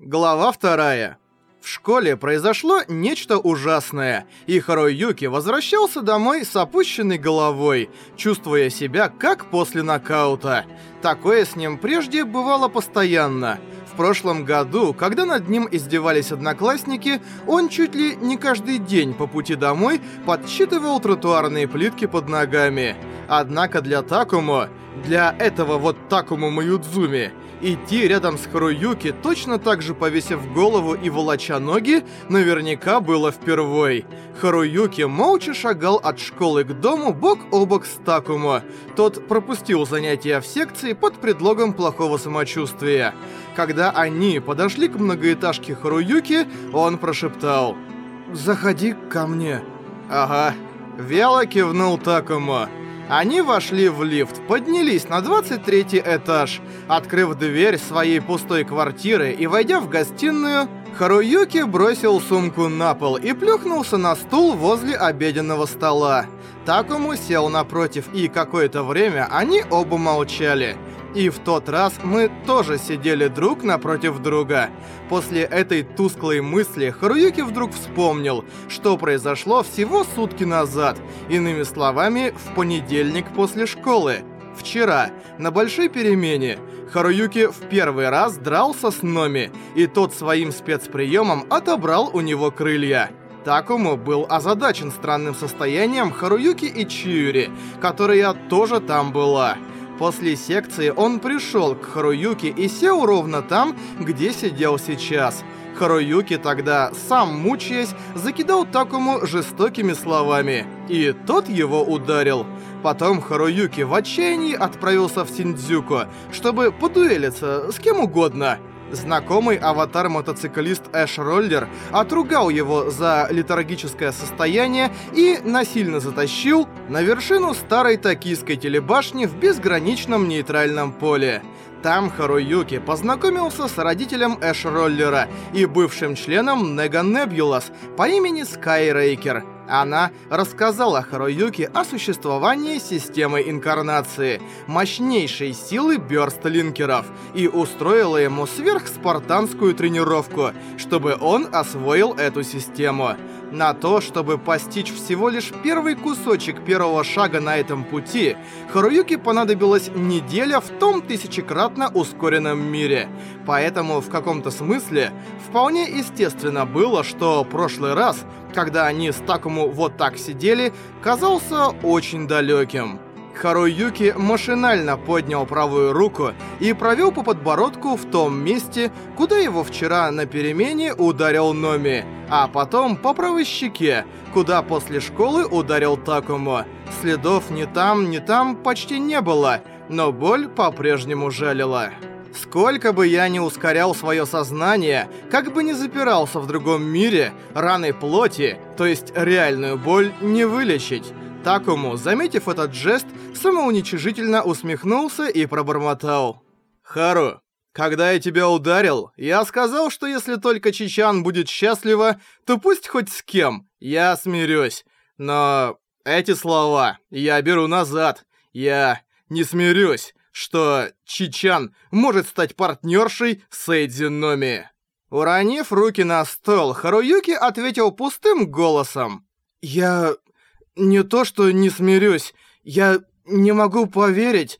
Глава вторая. В школе произошло нечто ужасное, и Харуюки возвращался домой с опущенной головой, чувствуя себя как после нокаута. Такое с ним прежде бывало постоянно. В прошлом году, когда над ним издевались одноклассники, он чуть ли не каждый день по пути домой подсчитывал тротуарные плитки под ногами. Однако для Такому, для этого вот Такому Маюдзуми, Идти рядом с Харуюки, точно так же повесив голову и волоча ноги, наверняка было впервой. Харуюки молча шагал от школы к дому бок о бок с Такумо. Тот пропустил занятия в секции под предлогом плохого самочувствия. Когда они подошли к многоэтажке Харуюки, он прошептал «Заходи ко мне». «Ага». Вяло кивнул Такумо. Они вошли в лифт, поднялись на 23 этаж. Открыв дверь своей пустой квартиры и войдя в гостиную, Харуюки бросил сумку на пол и плюхнулся на стул возле обеденного стола. Такому сел напротив, и какое-то время они оба молчали. И в тот раз мы тоже сидели друг напротив друга. После этой тусклой мысли Харуюки вдруг вспомнил, что произошло всего сутки назад. Иными словами, в понедельник после школы. Вчера, на большой перемене, Харуюки в первый раз дрался с Номи, и тот своим спецприемом отобрал у него крылья. Такому был озадачен странным состоянием Харуюки и Чиури, которая тоже там была. После секции он пришел к Харуюке и сел ровно там, где сидел сейчас. Харуюки тогда, сам мучаясь, закидал Такому жестокими словами, и тот его ударил. Потом Харуюки в отчаянии отправился в Синдзюку, чтобы подуэлиться с кем угодно. Знакомый аватар-мотоциклист Эш Роллер отругал его за летаргическое состояние и насильно затащил на вершину старой токийской телебашни в безграничном нейтральном поле. Там Харуюки познакомился с родителем Эш Роллера и бывшим членом Нега Небулас по имени Скайрейкер — она рассказала Харуюке о существовании системы инкарнации, мощнейшей силы бёрстлинкеров, и устроила ему сверхспартанскую тренировку, чтобы он освоил эту систему. На то, чтобы постичь всего лишь первый кусочек первого шага на этом пути, Харуюке понадобилась неделя в том тысячекратно ускоренном мире. Поэтому в каком-то смысле вполне естественно было, что прошлый раз, когда они с Такому вот так сидели, казался очень далеким. Харуюки машинально поднял правую руку и провел по подбородку в том месте, куда его вчера на перемене ударил Номи, а потом по правой щеке, куда после школы ударил Такому. Следов ни там, ни там почти не было, но боль по-прежнему жалила. Сколько бы я ни ускорял свое сознание, как бы ни запирался в другом мире, раны плоти, то есть реальную боль, не вылечить. Такому, заметив этот жест, самоуничижительно усмехнулся и пробормотал. «Хару, когда я тебя ударил, я сказал, что если только Чичан будет счастлива, то пусть хоть с кем, я смирюсь. Но эти слова я беру назад. Я не смирюсь, что Чичан может стать партнершей с Эйдзи Уронив руки на стол, Харуюки ответил пустым голосом. «Я не то что не смирюсь, я не могу поверить.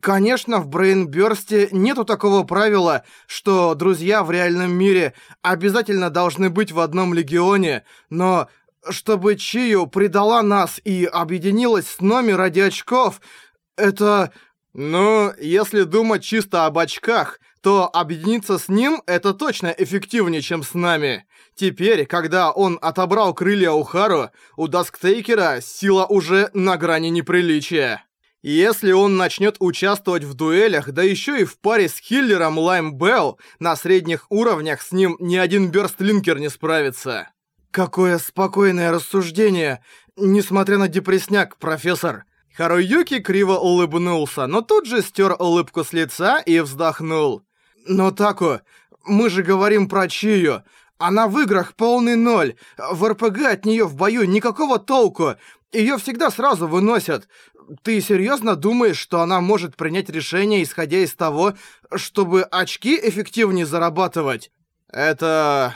Конечно, в Брейнбёрсте нету такого правила, что друзья в реальном мире обязательно должны быть в одном легионе, но чтобы Чию предала нас и объединилась с Номи ради очков, это... Ну, если думать чисто об очках, то объединиться с ним — это точно эффективнее, чем с нами. Теперь, когда он отобрал крылья у Хару, у Дасктейкера сила уже на грани неприличия. Если он начнет участвовать в дуэлях, да еще и в паре с хиллером Лайм Белл, на средних уровнях с ним ни один бёрстлинкер не справится. Какое спокойное рассуждение, несмотря на депресняк, профессор. Харуюки криво улыбнулся, но тут же стер улыбку с лица и вздохнул. «Но Тако, мы же говорим про Чию. Она в играх полный ноль. В РПГ от нее в бою никакого толку. Ее всегда сразу выносят. Ты серьезно думаешь, что она может принять решение, исходя из того, чтобы очки эффективнее зарабатывать? Это...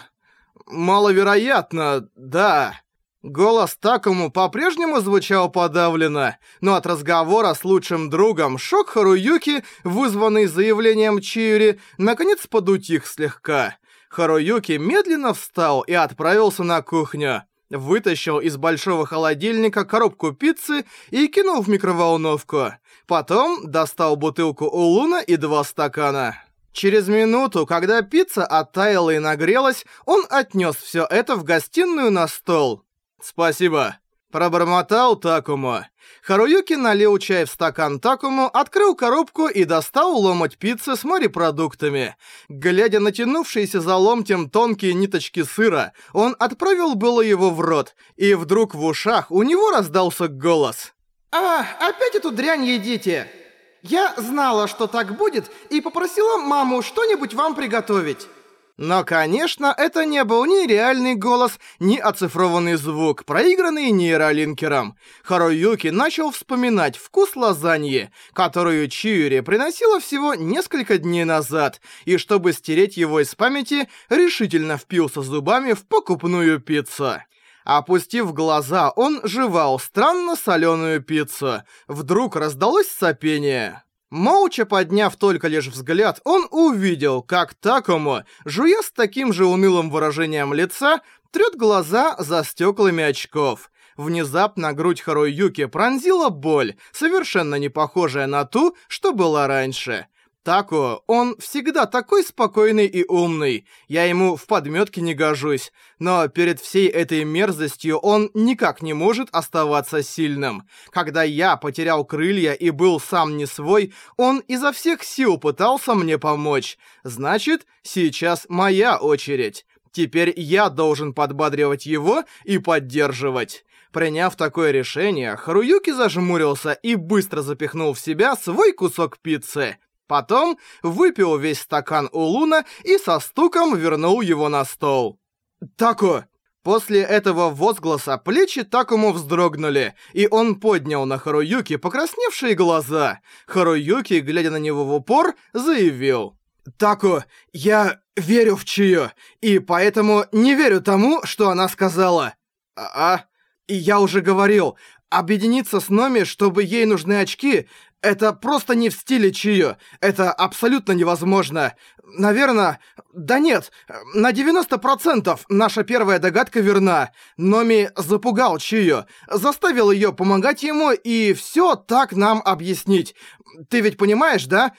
маловероятно, да. Голос Такому по-прежнему звучал подавленно, но от разговора с лучшим другом шок Харуюки, вызванный заявлением Чиури, наконец подутих слегка. Харуюки медленно встал и отправился на кухню. Вытащил из большого холодильника коробку пиццы и кинул в микроволновку. Потом достал бутылку Улуна и два стакана. Через минуту, когда пицца оттаяла и нагрелась, он отнес все это в гостиную на стол. «Спасибо», — пробормотал Такому. Харуюки налил чай в стакан Такому, открыл коробку и достал ломоть пиццы с морепродуктами. Глядя на тянувшиеся за ломтем тонкие ниточки сыра, он отправил было его в рот, и вдруг в ушах у него раздался голос. «А, опять эту дрянь едите!» Я знала, что так будет, и попросила маму что-нибудь вам приготовить. Но, конечно, это не был ни реальный голос, ни оцифрованный звук, проигранный нейролинкером. Харуюки начал вспоминать вкус лазаньи, которую Чиури приносила всего несколько дней назад, и чтобы стереть его из памяти, решительно впился зубами в покупную пиццу. Опустив глаза, он жевал странно соленую пиццу. Вдруг раздалось сопение. Молча подняв только лишь взгляд, он увидел, как Такому, жуя с таким же унылым выражением лица, трёт глаза за стёклами очков. Внезапно грудь Харуюки пронзила боль, совершенно не похожая на ту, что была раньше. Тако, он всегда такой спокойный и умный. Я ему в подметке не гожусь. Но перед всей этой мерзостью он никак не может оставаться сильным. Когда я потерял крылья и был сам не свой, он изо всех сил пытался мне помочь. Значит, сейчас моя очередь. Теперь я должен подбадривать его и поддерживать. Приняв такое решение, Харуюки зажмурился и быстро запихнул в себя свой кусок пиццы. Потом выпил весь стакан у Луна и со стуком вернул его на стол. «Тако!» После этого возгласа плечи Такому вздрогнули, и он поднял на Харуюки покрасневшие глаза. Харуюки, глядя на него в упор, заявил. «Тако, я верю в Чию, и поэтому не верю тому, что она сказала». «А? я уже говорил, объединиться с Номи, чтобы ей нужны очки, это просто не в стиле Чио. Это абсолютно невозможно. Наверное... Да нет, на 90% наша первая догадка верна. Номи запугал Чио, заставил ее помогать ему и все так нам объяснить. Ты ведь понимаешь, да?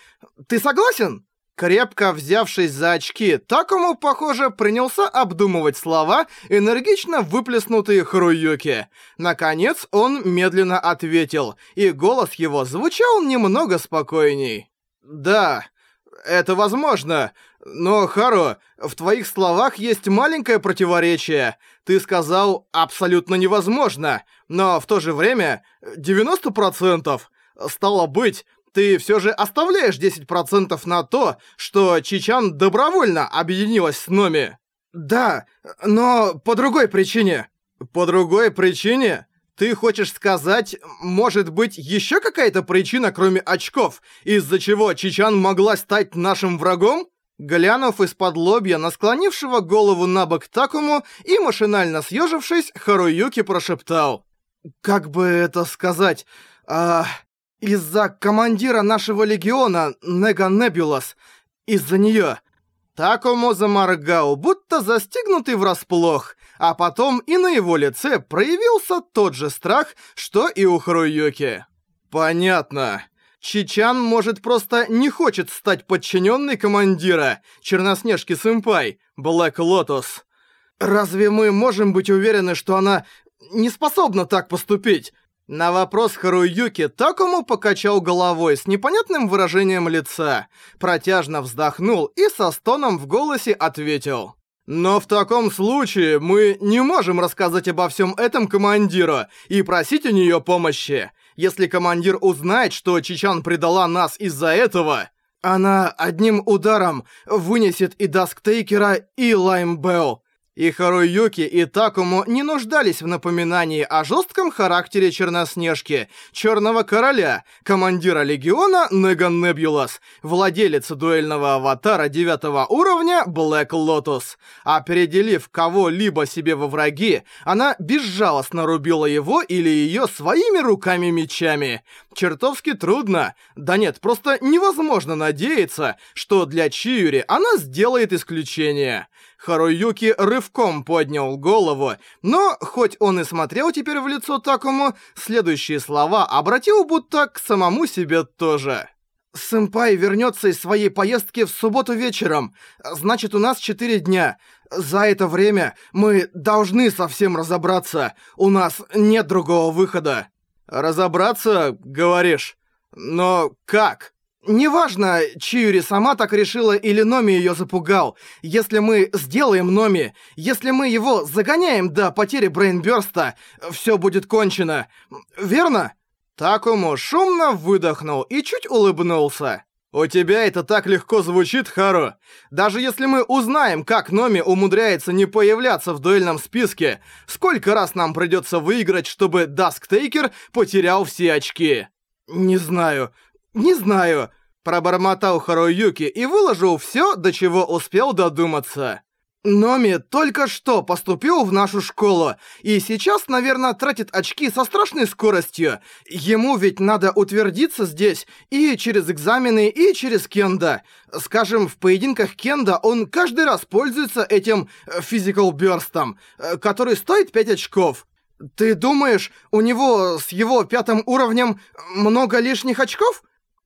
Ты согласен? Крепко взявшись за очки, Такому, похоже, принялся обдумывать слова, энергично выплеснутые Харуюки. Наконец, он медленно ответил, и голос его звучал немного спокойней. «Да, это возможно, но, Хару, в твоих словах есть маленькое противоречие. Ты сказал «абсолютно невозможно», но в то же время 90%. Стало быть, ты все же оставляешь 10% на то, что Чичан добровольно объединилась с Номи. Да, но по другой причине. По другой причине? Ты хочешь сказать, может быть, еще какая-то причина, кроме очков, из-за чего Чичан могла стать нашим врагом? Глянув из-под лобья на склонившего голову на бок Такому и машинально съежившись, Харуюки прошептал. «Как бы это сказать? А, из-за командира нашего легиона, Нега Небулас. Из-за неё. Такому заморгал, будто застигнутый врасплох, а потом и на его лице проявился тот же страх, что и у Харуюки. Понятно. Чичан, может, просто не хочет стать подчиненной командира, Черноснежки-сэмпай, Блэк Лотос. Разве мы можем быть уверены, что она не способна так поступить? На вопрос Харуюки Такому покачал головой с непонятным выражением лица, протяжно вздохнул и со стоном в голосе ответил. «Но в таком случае мы не можем рассказать обо всем этом командиру и просить у нее помощи. Если командир узнает, что Чичан предала нас из-за этого, она одним ударом вынесет и Дасктейкера, и Лаймбелл. И Харуюки, и Такуму не нуждались в напоминании о жестком характере Черноснежки, Черного Короля, командира Легиона Нега Небулас, владелицы дуэльного аватара девятого уровня Блэк Лотус. Определив кого-либо себе во враги, она безжалостно рубила его или ее своими руками-мечами. Чертовски трудно. Да нет, просто невозможно надеяться, что для Чиюри она сделает исключение. Харуюки рывком поднял голову, но, хоть он и смотрел теперь в лицо Такому, следующие слова обратил будто к самому себе тоже. «Сэмпай вернется из своей поездки в субботу вечером. Значит, у нас четыре дня. За это время мы должны совсем разобраться. У нас нет другого выхода». «Разобраться, говоришь? Но как?» Неважно, Чиюри сама так решила или Номи её запугал. Если мы сделаем Номи, если мы его загоняем до потери брейнбёрста, всё будет кончено. Верно? Такуму шумно выдохнул и чуть улыбнулся. «У тебя это так легко звучит, Хару. Даже если мы узнаем, как Номи умудряется не появляться в дуэльном списке, сколько раз нам придётся выиграть, чтобы Дасктейкер потерял все очки?» «Не знаю. «Не знаю», — пробормотал Харуюки и выложил всё, до чего успел додуматься. Номи только что поступил в нашу школу, и сейчас, наверное, тратит очки со страшной скоростью. Ему ведь надо утвердиться здесь и через экзамены, и через кенда. Скажем, в поединках кенда он каждый раз пользуется этим физикал бёрстом, который стоит 5 очков. Ты думаешь, у него с его пятым уровнем много лишних очков?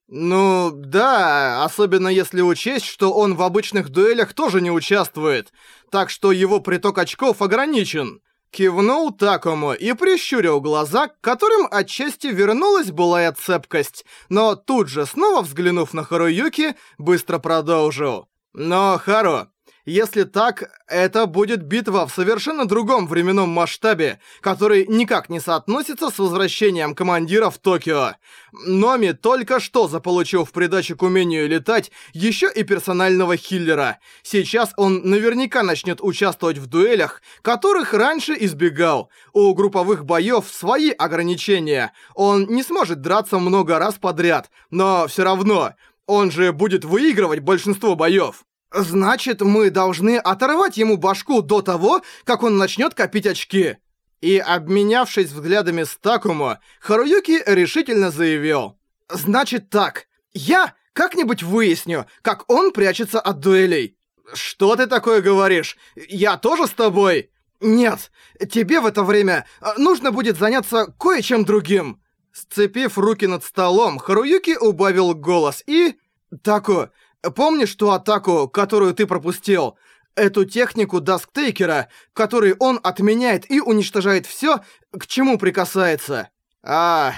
Ну, да, особенно если учесть, что он в обычных дуэлях тоже не участвует, так что его приток очков ограничен. Кивнул Такому и прищурил глаза, к которым отчасти вернулась былая цепкость, но тут же, снова взглянув на Харуюки, быстро продолжил. «Но, Хару, если так, это будет битва в совершенно другом временном масштабе, который никак не соотносится с возвращением командира в Токио. Номи только что заполучил в придачу к умению летать еще и персонального хиллера. Сейчас он наверняка начнет участвовать в дуэлях, которых раньше избегал. У групповых боев свои ограничения. Он не сможет драться много раз подряд, но все равно... Он же будет выигрывать большинство боев. Значит, мы должны оторвать ему башку до того, как он начнет копить очки. И, обменявшись взглядами с Такумо, Харуюки решительно заявил. Значит так, я как-нибудь выясню, как он прячется от дуэлей. Что ты такое говоришь? Я тоже с тобой? Нет, тебе в это время а, нужно будет заняться кое-чем другим. Сцепив руки над столом, Харуюки убавил голос и... Таку, Помнишь ту атаку, которую ты пропустил? Эту технику Дасктейкера, который он отменяет и уничтожает всё, к чему прикасается. А,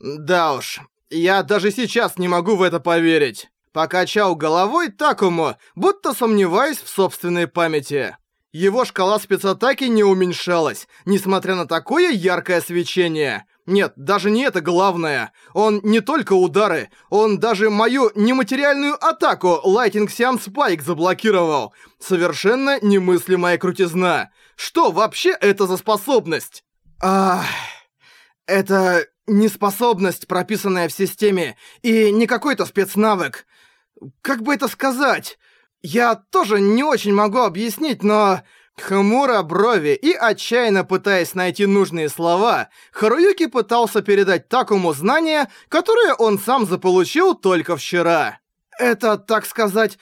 да уж. Я даже сейчас не могу в это поверить. Покачал головой Такому, будто сомневаясь в собственной памяти. Его шкала спецатаки не уменьшалась, несмотря на такое яркое свечение. Нет, даже не это главное. Он не только удары, он даже мою нематериальную атаку Lightning Siam Spike заблокировал. Совершенно немыслимая крутизна. Что вообще это за способность? Ах, это не способность, прописанная в системе, и не какой-то спецнавык. Как бы это сказать? Я тоже не очень могу объяснить, но... Хмуро брови и отчаянно пытаясь найти нужные слова, Харуюки пытался передать Такому знания, которые он сам заполучил только вчера. Это, так сказать,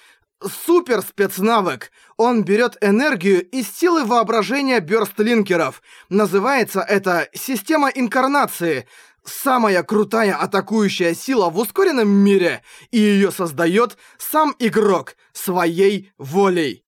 супер спецнавык. Он берет энергию из силы воображения бёрстлинкеров. Называется это «Система инкарнации». Самая крутая атакующая сила в ускоренном мире, и её создает сам игрок своей волей.